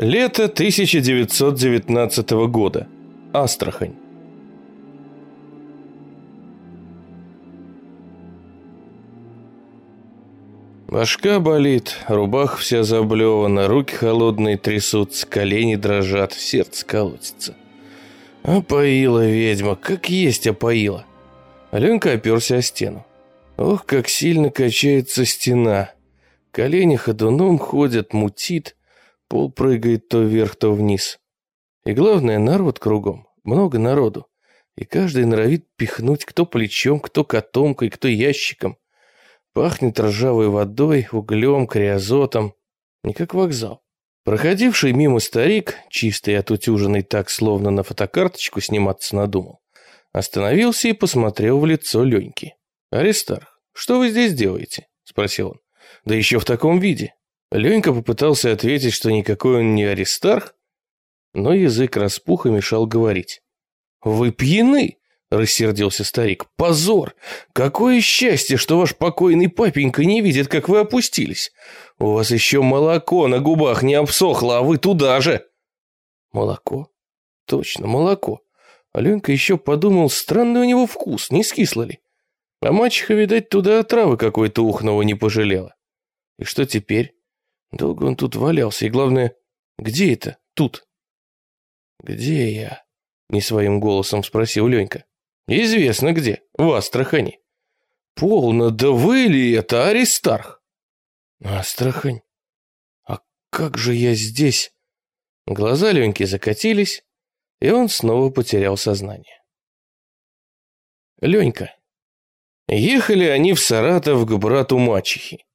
Лето 1919 года. Астрахань. Башка болит, рубаха вся заблевана, руки холодные трясутся, колени дрожат, сердце колотится. Опоила ведьма, как есть опоила. Аленка оперся о стену. Ох, как сильно качается стена. Колени ходуном ходят, мутит. Пол прыгает то вверх, то вниз. И главное, народ кругом. Много народу. И каждый норовит пихнуть кто плечом, кто котомкой, кто ящиком. Пахнет ржавой водой, углем, криозотом. Не как вокзал. Проходивший мимо старик, чистый и отутюженный так, словно на фотокарточку сниматься надумал, остановился и посмотрел в лицо Леньки. «Аристарх, что вы здесь делаете?» – спросил он. «Да еще в таком виде. Ленька попытался ответить, что никакой он не Аристарх, но язык распух и мешал говорить. «Вы пьяны!» — рассердился старик. «Позор! Какое счастье, что ваш покойный папенька не видит, как вы опустились! У вас еще молоко на губах не обсохло, а вы туда же!» «Молоко? Точно, молоко!» Аленка еще подумал, странный у него вкус, не скисло ли. А мачеха, видать, туда отравы какой-то ухного не пожалела. И что теперь? Долго он тут валялся, и главное, где это тут? Где я? Не своим голосом спросил Ленька. Известно где, в Астрахани. Полно, да вы ли это, Аристарх? Астрахань? А как же я здесь? Глаза Леньки закатились, и он снова потерял сознание. Ленька. Ехали они в Саратов к брату мачехи.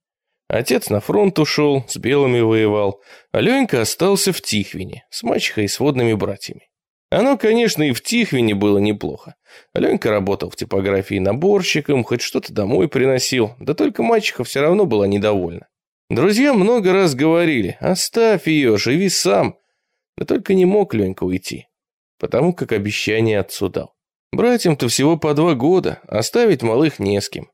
Отец на фронт ушел, с белыми воевал, а Ленька остался в Тихвине, с мачехой и сводными братьями. Оно, конечно, и в Тихвине было неплохо. Ленька работал в типографии наборщиком, хоть что-то домой приносил, да только мачеха все равно была недовольна. Друзья много раз говорили, оставь ее, живи сам. Да только не мог Ленька уйти, потому как обещание отцу дал. Братьям-то всего по два года, оставить малых не с кем.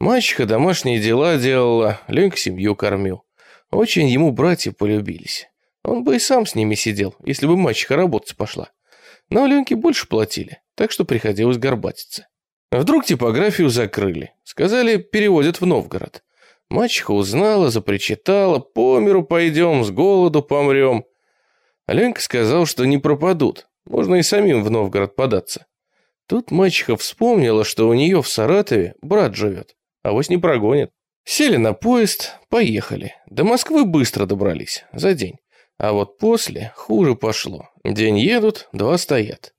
Мачеха домашние дела делала, Ленька семью кормил. Очень ему братья полюбились. Он бы и сам с ними сидел, если бы мачеха работать пошла. Но Леньке больше платили, так что приходилось горбатиться. Вдруг типографию закрыли. Сказали, переводят в Новгород. Мачеха узнала, запричитала, по миру пойдем, с голоду помрем. Ленька сказал, что не пропадут, можно и самим в Новгород податься. Тут мачеха вспомнила, что у нее в Саратове брат живет авось не прогонят. Сели на поезд, поехали. До Москвы быстро добрались, за день. А вот после хуже пошло. День едут, два стоят.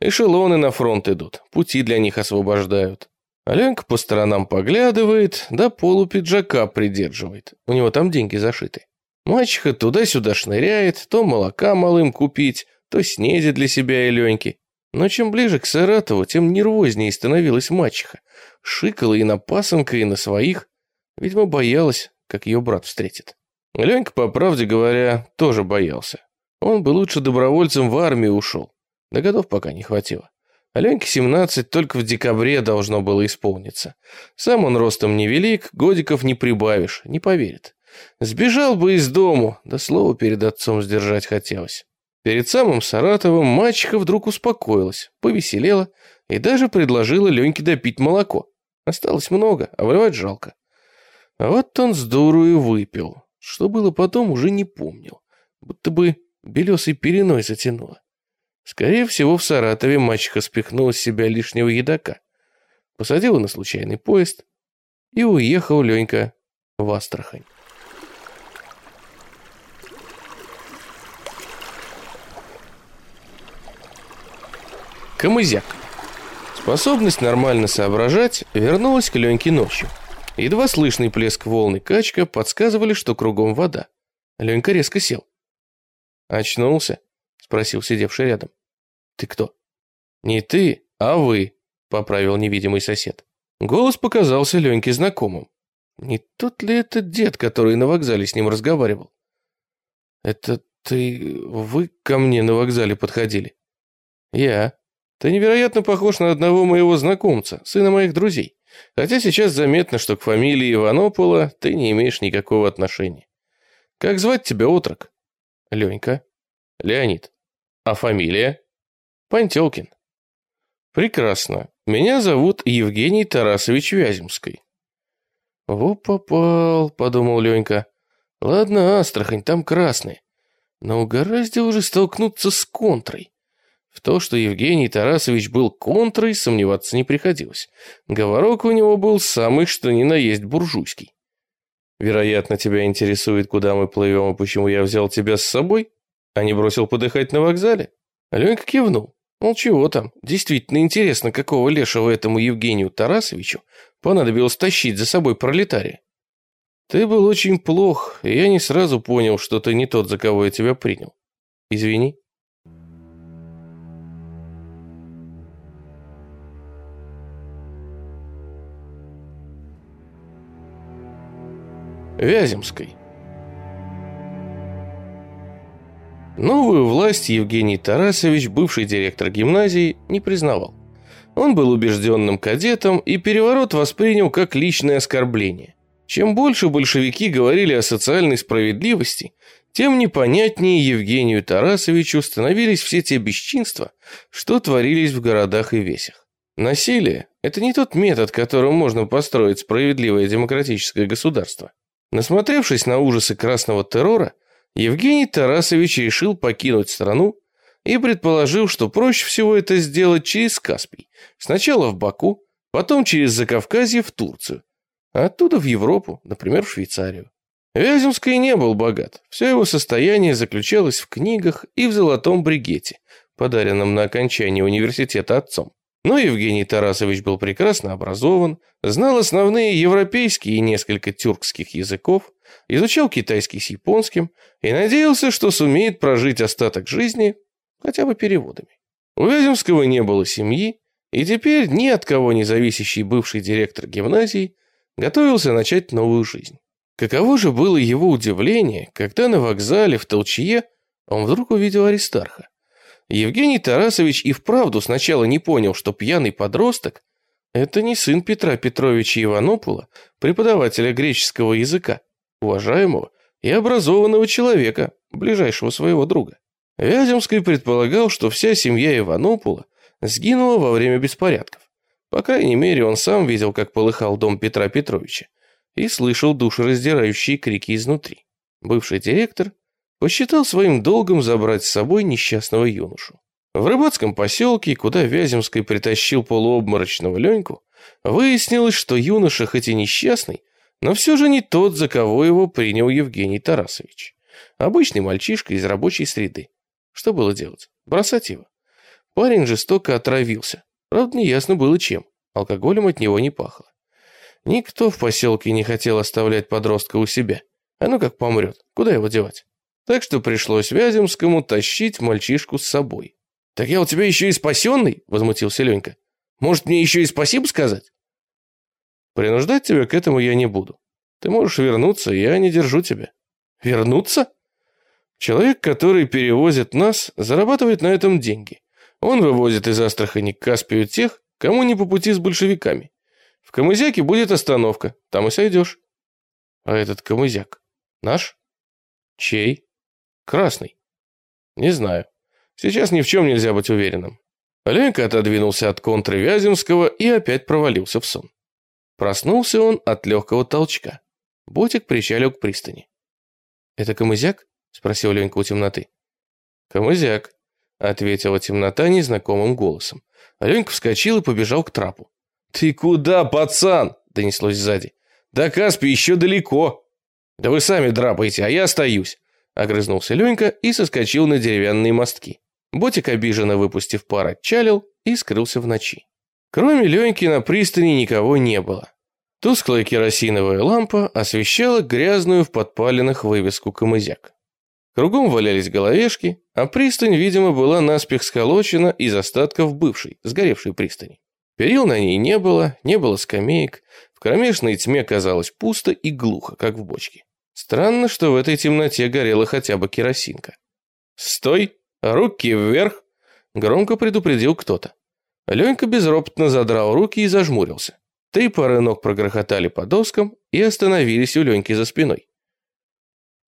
Эшелоны на фронт идут, пути для них освобождают. Аленка по сторонам поглядывает, да полу пиджака придерживает. У него там деньги зашиты. Мачеха туда-сюда шныряет, то молока малым купить, то снеди для себя и Леньки. Но чем ближе к Саратову, тем нервознее становилась мачеха. Шикала и на пасынка, и на своих. Видимо, боялась, как ее брат встретит. Ленька, по правде говоря, тоже боялся. Он бы лучше добровольцем в армию ушел. Да годов пока не хватило. А Леньке 17 только в декабре должно было исполниться. Сам он ростом невелик, годиков не прибавишь, не поверит. Сбежал бы из дому, да слово перед отцом сдержать хотелось. Перед самым Саратовым мачеха вдруг успокоилась, повеселела и даже предложила Леньке допить молоко. Осталось много, а выливать жалко. А вот он с дурою выпил. Что было потом, уже не помнил. Будто бы белесой переной затянуло. Скорее всего, в Саратове мачеха спихнула с себя лишнего едока. Посадила на случайный поезд и уехал Ленька в Астрахань. Камызяк. Способность нормально соображать вернулась к Леньке ночью. Едва слышный плеск волны качка подсказывали, что кругом вода. Ленька резко сел. «Очнулся?» — спросил сидевший рядом. «Ты кто?» «Не ты, а вы», — поправил невидимый сосед. Голос показался Леньке знакомым. Не тот ли это дед, который на вокзале с ним разговаривал? «Это ты... вы ко мне на вокзале подходили?» «Я», ты невероятно похож на одного моего знакомца, сына моих друзей. Хотя сейчас заметно, что к фамилии Иванопола ты не имеешь никакого отношения. Как звать тебя, отрок? Ленька. Леонид. А фамилия? Пантелкин. Прекрасно. Меня зовут Евгений Тарасович Вяземский. Во попал, подумал Ленька. Ладно, Астрахань, там красный. Но угораздило уже столкнуться с контрой. В то, что Евгений Тарасович был контрой, сомневаться не приходилось. Говорок у него был самый что ни на есть буржуйский. Вероятно, тебя интересует, куда мы плывем и почему я взял тебя с собой, а не бросил подыхать на вокзале? Ленька кивнул. Мол, чего там? Действительно интересно, какого лешего этому Евгению Тарасовичу понадобилось тащить за собой пролетария. Ты был очень плох, и я не сразу понял, что ты не тот, за кого я тебя принял. Извини. Вяземской. Новую власть Евгений Тарасович, бывший директор гимназии, не признавал. Он был убежденным кадетом и переворот воспринял как личное оскорбление. Чем больше большевики говорили о социальной справедливости, тем непонятнее Евгению Тарасовичу становились все те бесчинства, что творились в городах и весях. Насилие – это не тот метод, которым можно построить справедливое демократическое государство. Насмотревшись на ужасы красного террора, Евгений Тарасович решил покинуть страну и предположил, что проще всего это сделать через Каспий. Сначала в Баку, потом через Закавказье в Турцию, а оттуда в Европу, например, в Швейцарию. Вяземский не был богат. Все его состояние заключалось в книгах и в золотом бригете, подаренном на окончание университета отцом. Но Евгений Тарасович был прекрасно образован, знал основные европейские и несколько тюркских языков, изучал китайский с японским и надеялся, что сумеет прожить остаток жизни хотя бы переводами. У Вяземского не было семьи, и теперь ни от кого не зависящий бывший директор гимназии готовился начать новую жизнь. Каково же было его удивление, когда на вокзале в Толчье он вдруг увидел Аристарха. Евгений Тарасович и вправду сначала не понял, что пьяный подросток – это не сын Петра Петровича Иванопула, преподавателя греческого языка, уважаемого и образованного человека, ближайшего своего друга. Вяземский предполагал, что вся семья Иванопула сгинула во время беспорядков. По крайней мере, он сам видел, как полыхал дом Петра Петровича, и слышал душераздирающие крики изнутри. Бывший директор посчитал своим долгом забрать с собой несчастного юношу. В рыбацком поселке, куда Вяземский притащил полуобморочного Леньку, выяснилось, что юноша хоть и несчастный, но все же не тот, за кого его принял Евгений Тарасович. Обычный мальчишка из рабочей среды. Что было делать? Бросать его. Парень жестоко отравился. Правда, неясно было чем. Алкоголем от него не пахло. Никто в поселке не хотел оставлять подростка у себя. А ну как помрет, куда его девать? Так что пришлось Вяземскому тащить мальчишку с собой. «Так я у тебя еще и спасенный?» – возмутился Ленька. «Может, мне еще и спасибо сказать?» «Принуждать тебя к этому я не буду. Ты можешь вернуться, я не держу тебя». «Вернуться?» Человек, который перевозит нас, зарабатывает на этом деньги. Он вывозит из Астрахани к Каспию тех, кому не по пути с большевиками. В Камызяке будет остановка, там и сойдешь. А этот Камызяк наш? Чей? Красный. Не знаю. Сейчас ни в чем нельзя быть уверенным. Ленька отодвинулся от контры Вяземского и опять провалился в сон. Проснулся он от легкого толчка. Ботик причалил к пристани. «Это Камызяк?» — спросил Ленька у темноты. «Камызяк», — ответила темнота незнакомым голосом. Ленька вскочил и побежал к трапу. «Ты куда, пацан?» — донеслось сзади. «До Каспи еще далеко». «Да вы сами драпаете, а я остаюсь», — огрызнулся Ленька и соскочил на деревянные мостки. Ботик, обиженно выпустив пар, отчалил и скрылся в ночи. Кроме Леньки на пристани никого не было. Тусклая керосиновая лампа освещала грязную в подпалинах вывеску «Камызяк». Кругом валялись головешки, а пристань, видимо, была наспех сколочена из остатков бывшей, сгоревшей пристани. Перил на ней не было, не было скамеек, в кромешной тьме казалось пусто и глухо, как в бочке. Странно, что в этой темноте горела хотя бы керосинка. «Стой! Руки вверх!» — громко предупредил кто-то. Ленька безропотно задрал руки и зажмурился. Три пары ног прогрохотали по доскам и остановились у Леньки за спиной.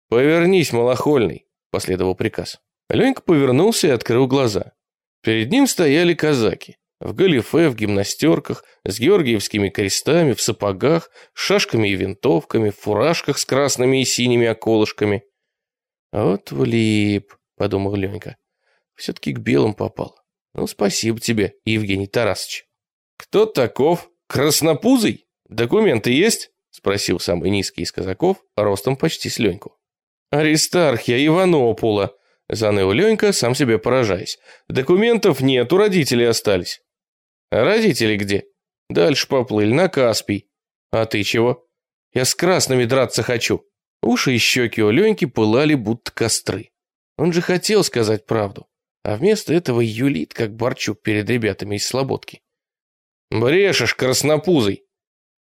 «Повернись, малохольный!» – последовал приказ. Ленька повернулся и открыл глаза. Перед ним стояли казаки. В галифе, в гимнастерках, с георгиевскими крестами, в сапогах, шашками и винтовками, в фуражках с красными и синими околышками. «Вот влип», — подумал Ленька. «Все-таки к белым попал. Ну, спасибо тебе, Евгений Тарасович». «Кто таков? Краснопузый? Документы есть?» — спросил самый низкий из казаков, ростом почти с Леньку. «Аристархия Иванопула», — заныл Ленька, сам себе поражаясь. «Документов нет, у родителей остались». «А родители где?» «Дальше поплыли, на Каспий». «А ты чего?» «Я с красными драться хочу». Уши и щеки у Леньки пылали, будто костры. Он же хотел сказать правду, а вместо этого юлит, как Барчук перед ребятами из Слободки. «Брешешь, краснопузый!»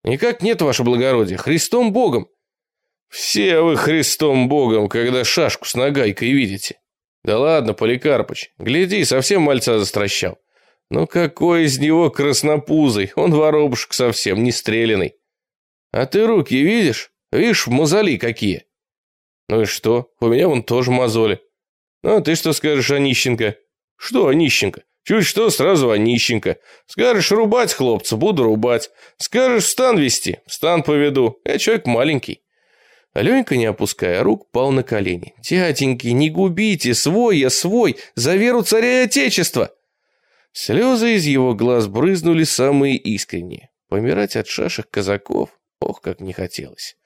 «Никак нет, ваше благородие, Христом Богом!» «Все вы Христом Богом, когда шашку с нагайкой видите!» «Да ладно, Поликарпыч, гляди, совсем мальца застращал!» «Ну какой из него краснопузый, он воробушек совсем, не стреляный!» «А ты руки видишь? Видишь, мозоли какие!» «Ну и что? У меня вон тоже мозоли!» «Ну а ты что скажешь, Онищенко?» «Что Онищенко? Чуть что, сразу Онищенко. Скажешь рубать, хлопца, буду рубать. Скажешь стан вести, стан поведу. Я человек маленький. Аленька, не опуская рук, пал на колени. «Тятеньки, не губите, свой я свой, за веру царя и отечества!» Слезы из его глаз брызнули самые искренние. Помирать от шашек казаков, ох, как не хотелось.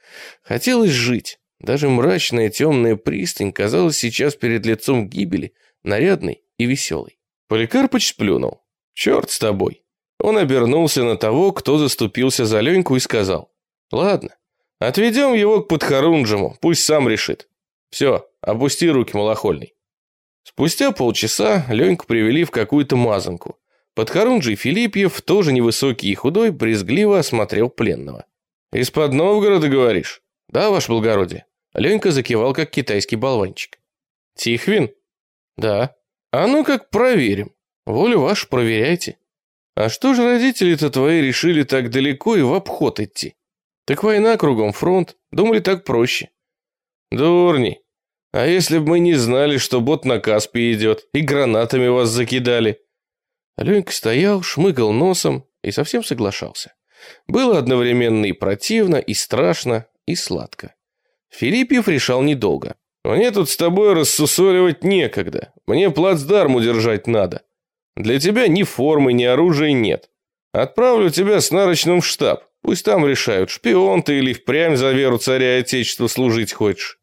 Хотелось жить. Даже мрачная темная пристань казалась сейчас перед лицом гибели, нарядной и веселой. Поликарпыч сплюнул. «Черт с тобой!» Он обернулся на того, кто заступился за Леньку и сказал. «Ладно, отведем его к подхорунжему, пусть сам решит. Все, опусти руки, малохольный». Спустя полчаса Леньку привели в какую-то мазанку. Подхорунжий Филиппьев, тоже невысокий и худой, брезгливо осмотрел пленного. «Из-под Новгорода, говоришь?» «Да, ваше благородие». Ленька закивал, как китайский болванчик. «Тихвин?» «Да». А ну как проверим. Волю вашу проверяйте. А что же родители-то твои решили так далеко и в обход идти? Так война кругом, фронт. Думали, так проще. Дурни. А если бы мы не знали, что бот на Каспий идет, и гранатами вас закидали? Ленька стоял, шмыгал носом и совсем соглашался. Было одновременно и противно, и страшно, и сладко. Филиппьев решал недолго. Мне тут с тобой рассусоливать некогда. Мне плацдарм удержать надо. Для тебя ни формы, ни оружия нет. Отправлю тебя с нарочным в штаб. Пусть там решают, шпион ты или впрямь за веру царя и отечества служить хочешь.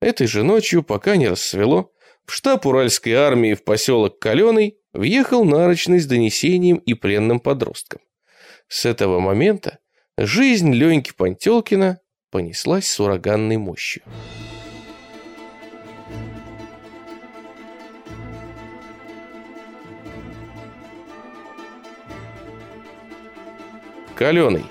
Этой же ночью, пока не рассвело, в штаб Уральской армии в поселок Каленый въехал нарочный с донесением и пленным подростком. С этого момента жизнь Леньки Пантелкина понеслась с ураганной мощью. Каленый.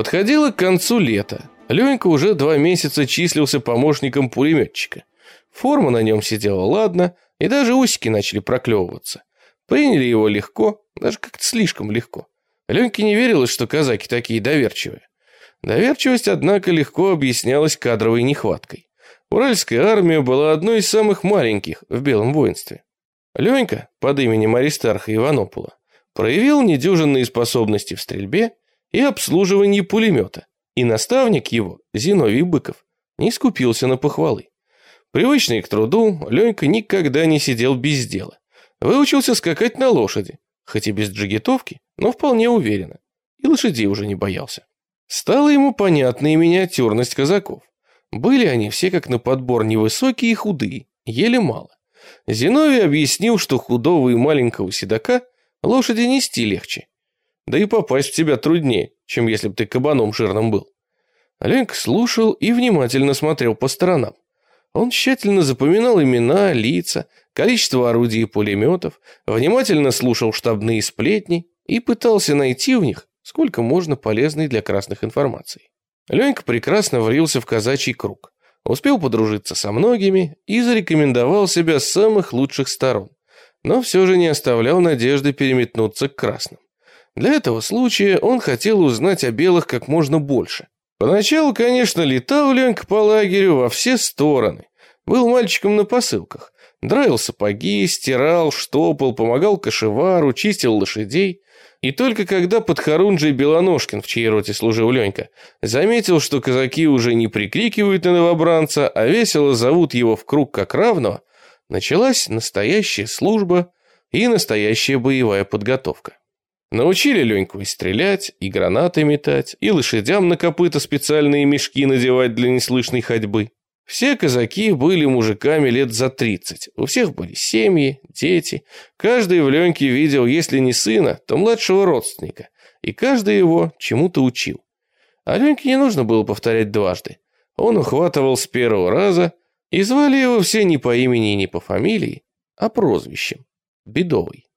Подходило к концу лета. Ленька уже два месяца числился помощником пулеметчика. Форма на нем сидела ладно, и даже усики начали проклевываться. Приняли его легко, даже как-то слишком легко. Леньке не верилось, что казаки такие доверчивые. Доверчивость, однако, легко объяснялась кадровой нехваткой. Уральская армия была одной из самых маленьких в белом воинстве. Ленька под именем Аристарха Иванопула проявил недюжинные способности в стрельбе и обслуживании пулемета, и наставник его, Зиновий Быков, не скупился на похвалы. Привычный к труду, Ленька никогда не сидел без дела. Выучился скакать на лошади, хоть и без джигитовки, но вполне уверенно, и лошадей уже не боялся. Стала ему понятна и миниатюрность казаков. Были они все как на подбор невысокие и худые, еле мало. Зиновий объяснил, что худого и маленького седока лошади нести легче. Да и попасть в тебя труднее, чем если бы ты кабаном жирным был. Ленька слушал и внимательно смотрел по сторонам. Он тщательно запоминал имена, лица, количество орудий и пулеметов, внимательно слушал штабные сплетни и пытался найти в них сколько можно полезной для красных информации. Ленька прекрасно врился в казачий круг успел подружиться со многими и зарекомендовал себя с самых лучших сторон, но все же не оставлял надежды переметнуться к красным. Для этого случая он хотел узнать о белых как можно больше, Поначалу, конечно, летал Ленька по лагерю во все стороны. Был мальчиком на посылках. Драил сапоги, стирал, штопал, помогал кошевару, чистил лошадей. И только когда подхорунжий Белоножкин, в чьей роте служил Ленька, заметил, что казаки уже не прикрикивают на новобранца, а весело зовут его в круг как равного, началась настоящая служба и настоящая боевая подготовка. Научили Леньку и стрелять, и гранаты метать, и лошадям на копыта специальные мешки надевать для неслышной ходьбы. Все казаки были мужиками лет за тридцать. У всех были семьи, дети. Каждый в Леньке видел, если не сына, то младшего родственника. И каждый его чему-то учил. А Леньке не нужно было повторять дважды. Он ухватывал с первого раза, и звали его все не по имени и не по фамилии, а прозвищем – Бедовый.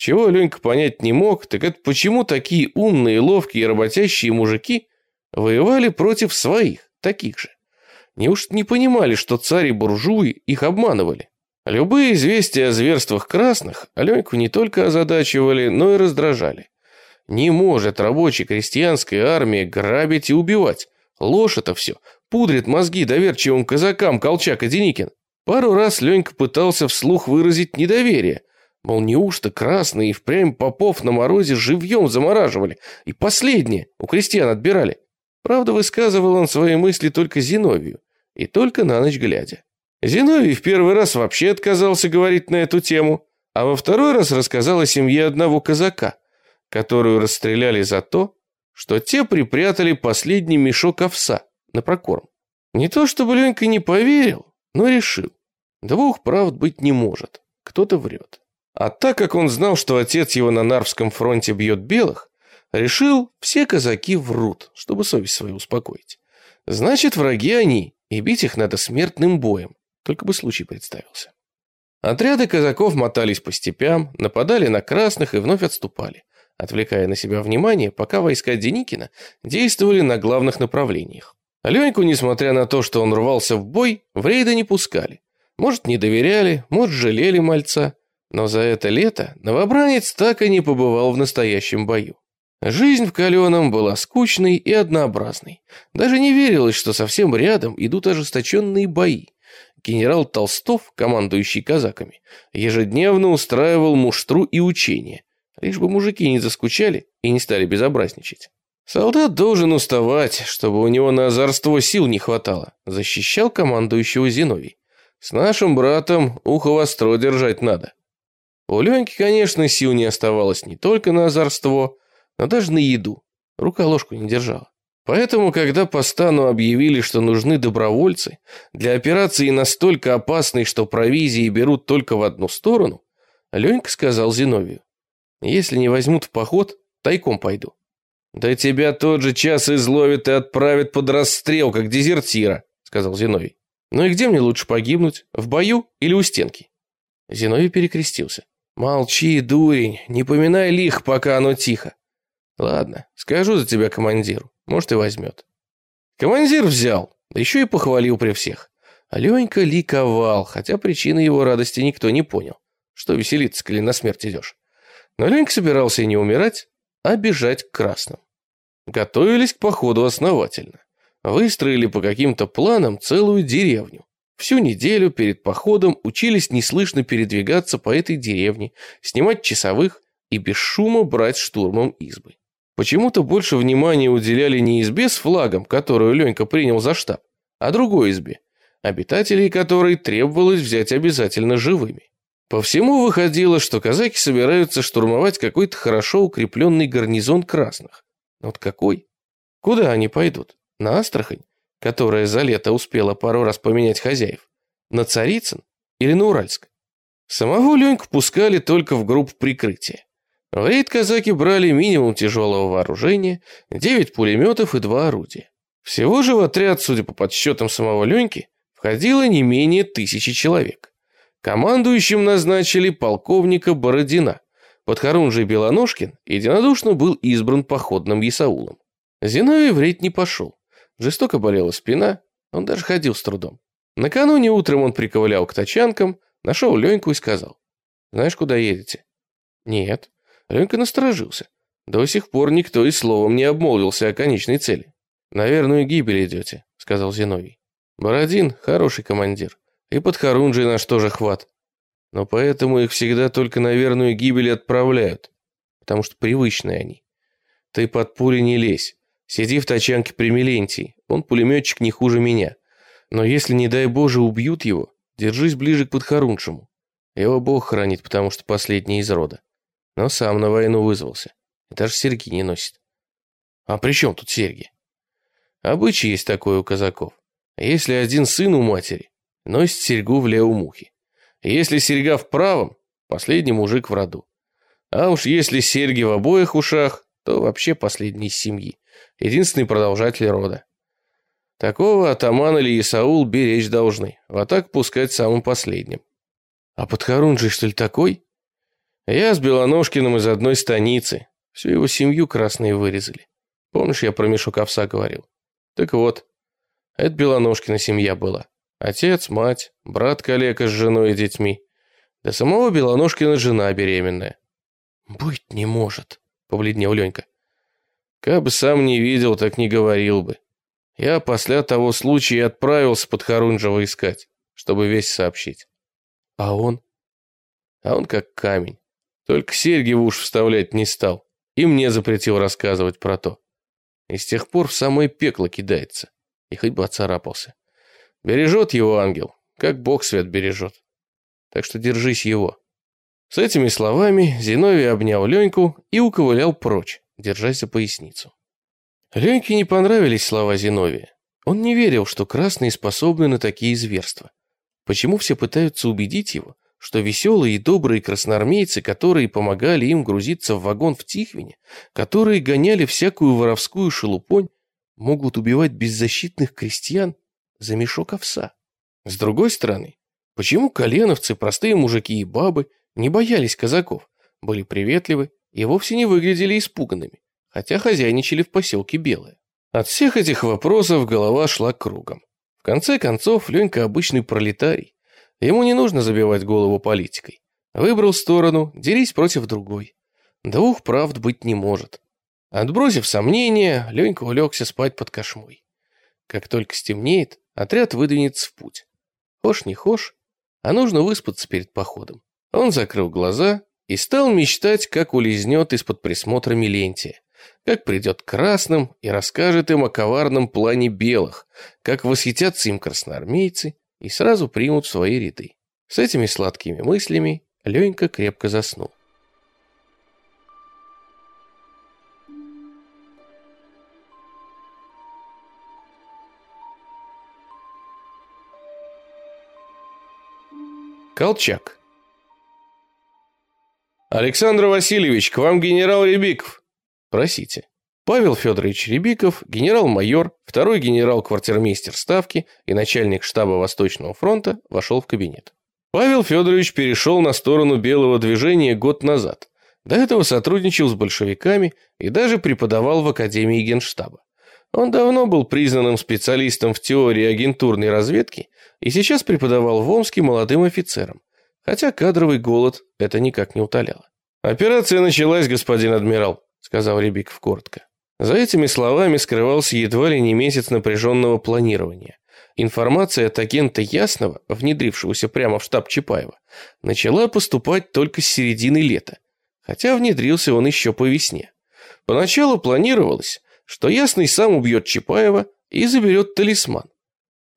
Чего Ленька понять не мог, так это почему такие умные, ловкие, работящие мужики воевали против своих, таких же. Неужто не понимали, что цари и буржуи их обманывали? Любые известия о зверствах красных Аленьку не только озадачивали, но и раздражали. Не может рабочей крестьянская армия грабить и убивать. Ложь это все. Пудрит мозги доверчивым казакам Колчак и Деникин. Пару раз Ленька пытался вслух выразить недоверие. Мол, неужто красные и впрямь попов на морозе живьем замораживали? И последнее у крестьян отбирали. Правда, высказывал он свои мысли только Зиновию, и только на ночь глядя. Зиновий в первый раз вообще отказался говорить на эту тему, а во второй раз рассказал о семье одного казака, которую расстреляли за то, что те припрятали последний мешок овса на прокорм. Не то чтобы Ленька не поверил, но решил. Двух правд быть не может, кто-то врет. А так как он знал, что отец его на Нарвском фронте бьет белых, Решил, все казаки врут, чтобы совесть свою успокоить. Значит, враги они, и бить их надо смертным боем, только бы случай представился. Отряды казаков мотались по степям, нападали на красных и вновь отступали, отвлекая на себя внимание, пока войска Деникина действовали на главных направлениях. Леньку, несмотря на то, что он рвался в бой, в рейды не пускали. Может, не доверяли, может, жалели мальца. Но за это лето новобранец так и не побывал в настоящем бою. Жизнь в Каленом была скучной и однообразной. Даже не верилось, что совсем рядом идут ожесточенные бои. Генерал Толстов, командующий казаками, ежедневно устраивал муштру и учения, лишь бы мужики не заскучали и не стали безобразничать. Солдат должен уставать, чтобы у него на озорство сил не хватало, защищал командующего Зиновий. С нашим братом ухо востро держать надо. У Леньки, конечно, сил не оставалось не только на озорство, но даже на еду. Рука ложку не держала. Поэтому, когда по стану объявили, что нужны добровольцы, для операции настолько опасной, что провизии берут только в одну сторону, Ленька сказал Зиновию, «Если не возьмут в поход, тайком пойду». «Да тебя тот же час изловят и отправят под расстрел, как дезертира», сказал Зиновий. «Ну и где мне лучше погибнуть, в бою или у стенки?» Зиновий перекрестился. «Молчи, дурень, не поминай лих, пока оно тихо. Ладно, скажу за тебя командиру, может и возьмет. Командир взял, да еще и похвалил при всех. Аленька ликовал, хотя причины его радости никто не понял. Что веселиться, коли на смерть идешь. Но Ленька собирался не умирать, а бежать к красным. Готовились к походу основательно. Выстроили по каким-то планам целую деревню. Всю неделю перед походом учились неслышно передвигаться по этой деревне, снимать часовых и без шума брать штурмом избы. Почему-то больше внимания уделяли не избе с флагом, которую Ленька принял за штаб, а другой избе, обитателей которой требовалось взять обязательно живыми. По всему выходило, что казаки собираются штурмовать какой-то хорошо укрепленный гарнизон красных. Вот какой? Куда они пойдут? На Астрахань, которая за лето успела пару раз поменять хозяев? На Царицын или на Уральск? Самого Леньку пускали только в группу прикрытия. В рейд казаки брали минимум тяжелого вооружения, 9 пулеметов и 2 орудия. Всего же в отряд, судя по подсчетам самого Леньки, входило не менее тысячи человек. Командующим назначили полковника Бородина. Подхорунжий Белоножкин единодушно был избран походным Исаулом. Зиновий в рейд не пошел. Жестоко болела спина, он даже ходил с трудом. Накануне утром он приковылял к тачанкам, нашел Леньку и сказал, «Знаешь, куда едете?» «Нет». Ленька насторожился. До сих пор никто и словом не обмолвился о конечной цели. «На верную гибель идете», — сказал Зиновий. «Бородин — хороший командир, и под Харунжей наш тоже хват. Но поэтому их всегда только на верную гибель отправляют, потому что привычные они. Ты под пули не лезь, сиди в тачанке при Милентии, он пулеметчик не хуже меня. Но если, не дай Боже, убьют его, держись ближе к подхоруншему. Его Бог хранит, потому что последний из рода. Но сам на войну вызвался. И даже серьги не носит. А при чем тут серьги? Обычай есть такой у казаков. Если один сын у матери, носит серьгу в левом ухе. Если серьга в правом, последний мужик в роду. А уж если серьги в обоих ушах, то вообще последний из семьи. Единственный продолжатель рода. Такого атаман или Исаул беречь должны, а так пускать самым последним. А Подхорунжий, что ли, такой? Я с Белоножкиным из одной станицы. Всю его семью красные вырезали. Помнишь, я про мешок овса говорил? Так вот, это Белоножкина семья была. Отец, мать, брат коллега с женой и детьми. До самого Белоножкина жена беременная. «Быть не может», — побледнел Ленька. «Кабы сам не видел, так не говорил бы. Я после того случая отправился под Харунжева искать, чтобы весь сообщить. А он? А он как камень. Только серьги в уши вставлять не стал. И мне запретил рассказывать про то. И с тех пор в самое пекло кидается. И хоть бы оцарапался. Бережет его ангел, как бог свет бережет. Так что держись его. С этими словами Зиновий обнял Леньку и уковылял прочь, держась за поясницу. Леньке не понравились слова Зиновия. Он не верил, что красные способны на такие зверства. Почему все пытаются убедить его, что веселые и добрые красноармейцы, которые помогали им грузиться в вагон в Тихвине, которые гоняли всякую воровскую шелупонь, могут убивать беззащитных крестьян за мешок овса? С другой стороны, почему коленовцы, простые мужики и бабы, не боялись казаков, были приветливы и вовсе не выглядели испуганными? хотя хозяйничали в поселке Белое. От всех этих вопросов голова шла кругом. В конце концов, Ленька обычный пролетарий. Ему не нужно забивать голову политикой. Выбрал сторону, дерись против другой. Двух правд быть не может. Отбросив сомнения, Ленька улегся спать под кошмой. Как только стемнеет, отряд выдвинется в путь. Хошь не хошь, а нужно выспаться перед походом. Он закрыл глаза и стал мечтать, как улизнет из-под присмотра Милентия как придет к красным и расскажет им о коварном плане белых, как восхитятся им красноармейцы и сразу примут свои ряды. С этими сладкими мыслями Ленька крепко заснул. Колчак. «Александр Васильевич, к вам генерал Рябиков!» Просите. Павел Федорович Рябиков, генерал-майор, второй генерал-квартирмейстер Ставки и начальник штаба Восточного фронта, вошел в кабинет. Павел Федорович перешел на сторону белого движения год назад. До этого сотрудничал с большевиками и даже преподавал в Академии Генштаба. Он давно был признанным специалистом в теории агентурной разведки и сейчас преподавал в Омске молодым офицерам, хотя кадровый голод это никак не утоляло. «Операция началась, господин адмирал», сказал Рябиков коротко. За этими словами скрывался едва ли не месяц напряженного планирования. Информация от агента Ясного, внедрившегося прямо в штаб Чапаева, начала поступать только с середины лета, хотя внедрился он еще по весне. Поначалу планировалось, что Ясный сам убьет Чапаева и заберет талисман.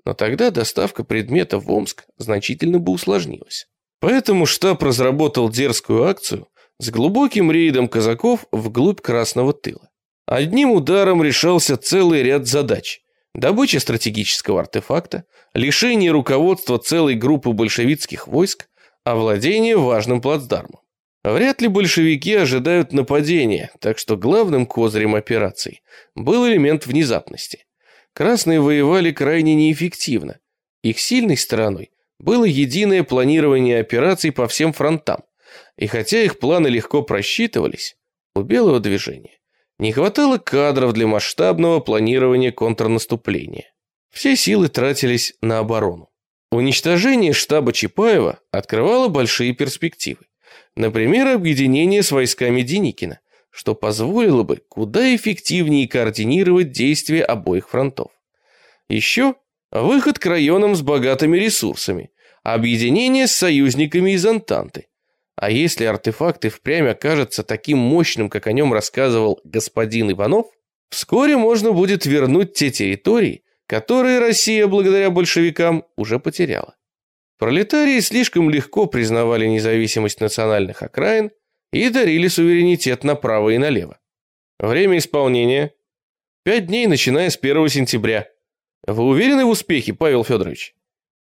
Но тогда доставка предметов в Омск значительно бы усложнилась. Поэтому штаб разработал дерзкую акцию, с глубоким рейдом казаков вглубь Красного тыла. Одним ударом решался целый ряд задач. Добыча стратегического артефакта, лишение руководства целой группы большевистских войск, овладение важным плацдармом. Вряд ли большевики ожидают нападения, так что главным козырем операции был элемент внезапности. Красные воевали крайне неэффективно. Их сильной стороной было единое планирование операций по всем фронтам, и хотя их планы легко просчитывались, у белого движения не хватало кадров для масштабного планирования контрнаступления. Все силы тратились на оборону. Уничтожение штаба Чапаева открывало большие перспективы. Например, объединение с войсками Деникина, что позволило бы куда эффективнее координировать действия обоих фронтов. Еще выход к районам с богатыми ресурсами, объединение с союзниками из Антанты. А если артефакт и впрямь окажется таким мощным, как о нем рассказывал господин Иванов, вскоре можно будет вернуть те территории, которые Россия благодаря большевикам уже потеряла. Пролетарии слишком легко признавали независимость национальных окраин и дарили суверенитет направо и налево. Время исполнения – пять дней, начиная с 1 сентября. Вы уверены в успехе, Павел Федорович?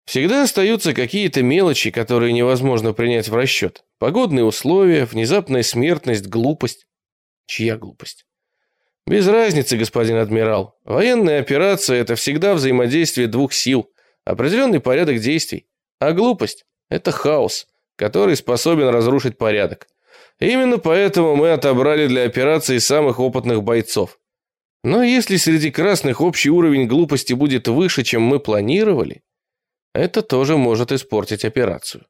Всегда остаются какие-то мелочи, которые невозможно принять в расчет. Погодные условия, внезапная смертность, глупость. Чья глупость? Без разницы, господин адмирал. Военная операция – это всегда взаимодействие двух сил, определенный порядок действий. А глупость – это хаос, который способен разрушить порядок. Именно поэтому мы отобрали для операции самых опытных бойцов. Но если среди красных общий уровень глупости будет выше, чем мы планировали, это тоже может испортить операцию.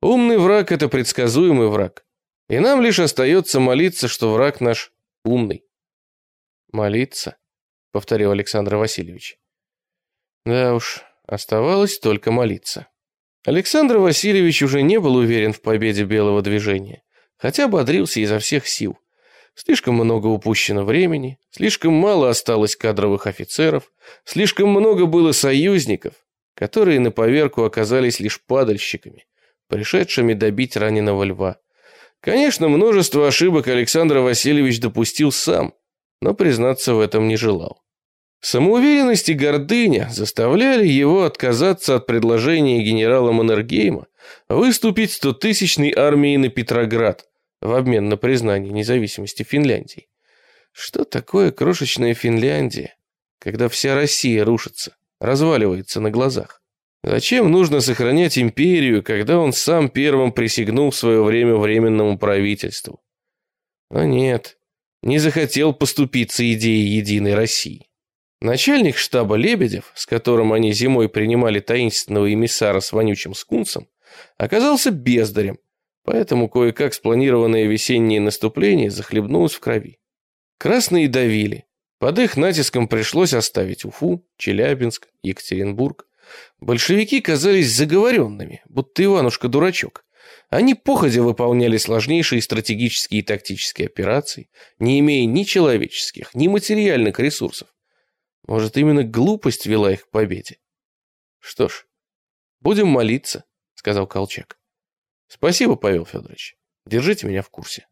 Умный враг – это предсказуемый враг. И нам лишь остается молиться, что враг наш умный. «Молиться?» – повторил Александр Васильевич. Да уж, оставалось только молиться. Александр Васильевич уже не был уверен в победе белого движения, хотя бодрился изо всех сил. Слишком много упущено времени, слишком мало осталось кадровых офицеров, слишком много было союзников, которые на поверку оказались лишь падальщиками, пришедшими добить раненого льва. Конечно, множество ошибок Александр Васильевич допустил сам, но признаться в этом не желал. Самоуверенность и гордыня заставляли его отказаться от предложения генерала Маннергейма выступить стотысячной армией на Петроград в обмен на признание независимости Финляндии. Что такое крошечная Финляндия, когда вся Россия рушится? разваливается на глазах. Зачем нужно сохранять империю, когда он сам первым присягнул в свое время временному правительству? Но нет, не захотел поступиться идеей единой России. Начальник штаба Лебедев, с которым они зимой принимали таинственного эмиссара с вонючим скунсом, оказался бездарем, поэтому кое-как спланированное весеннее наступление захлебнулось в крови. Красные давили, под их натиском пришлось оставить Уфу, Челябинск, Екатеринбург. Большевики казались заговоренными, будто Иванушка-дурачок. Они походя выполняли сложнейшие стратегические и тактические операции, не имея ни человеческих, ни материальных ресурсов. Может, именно глупость вела их к победе? Что ж, будем молиться, сказал Колчак. Спасибо, Павел Федорович. Держите меня в курсе.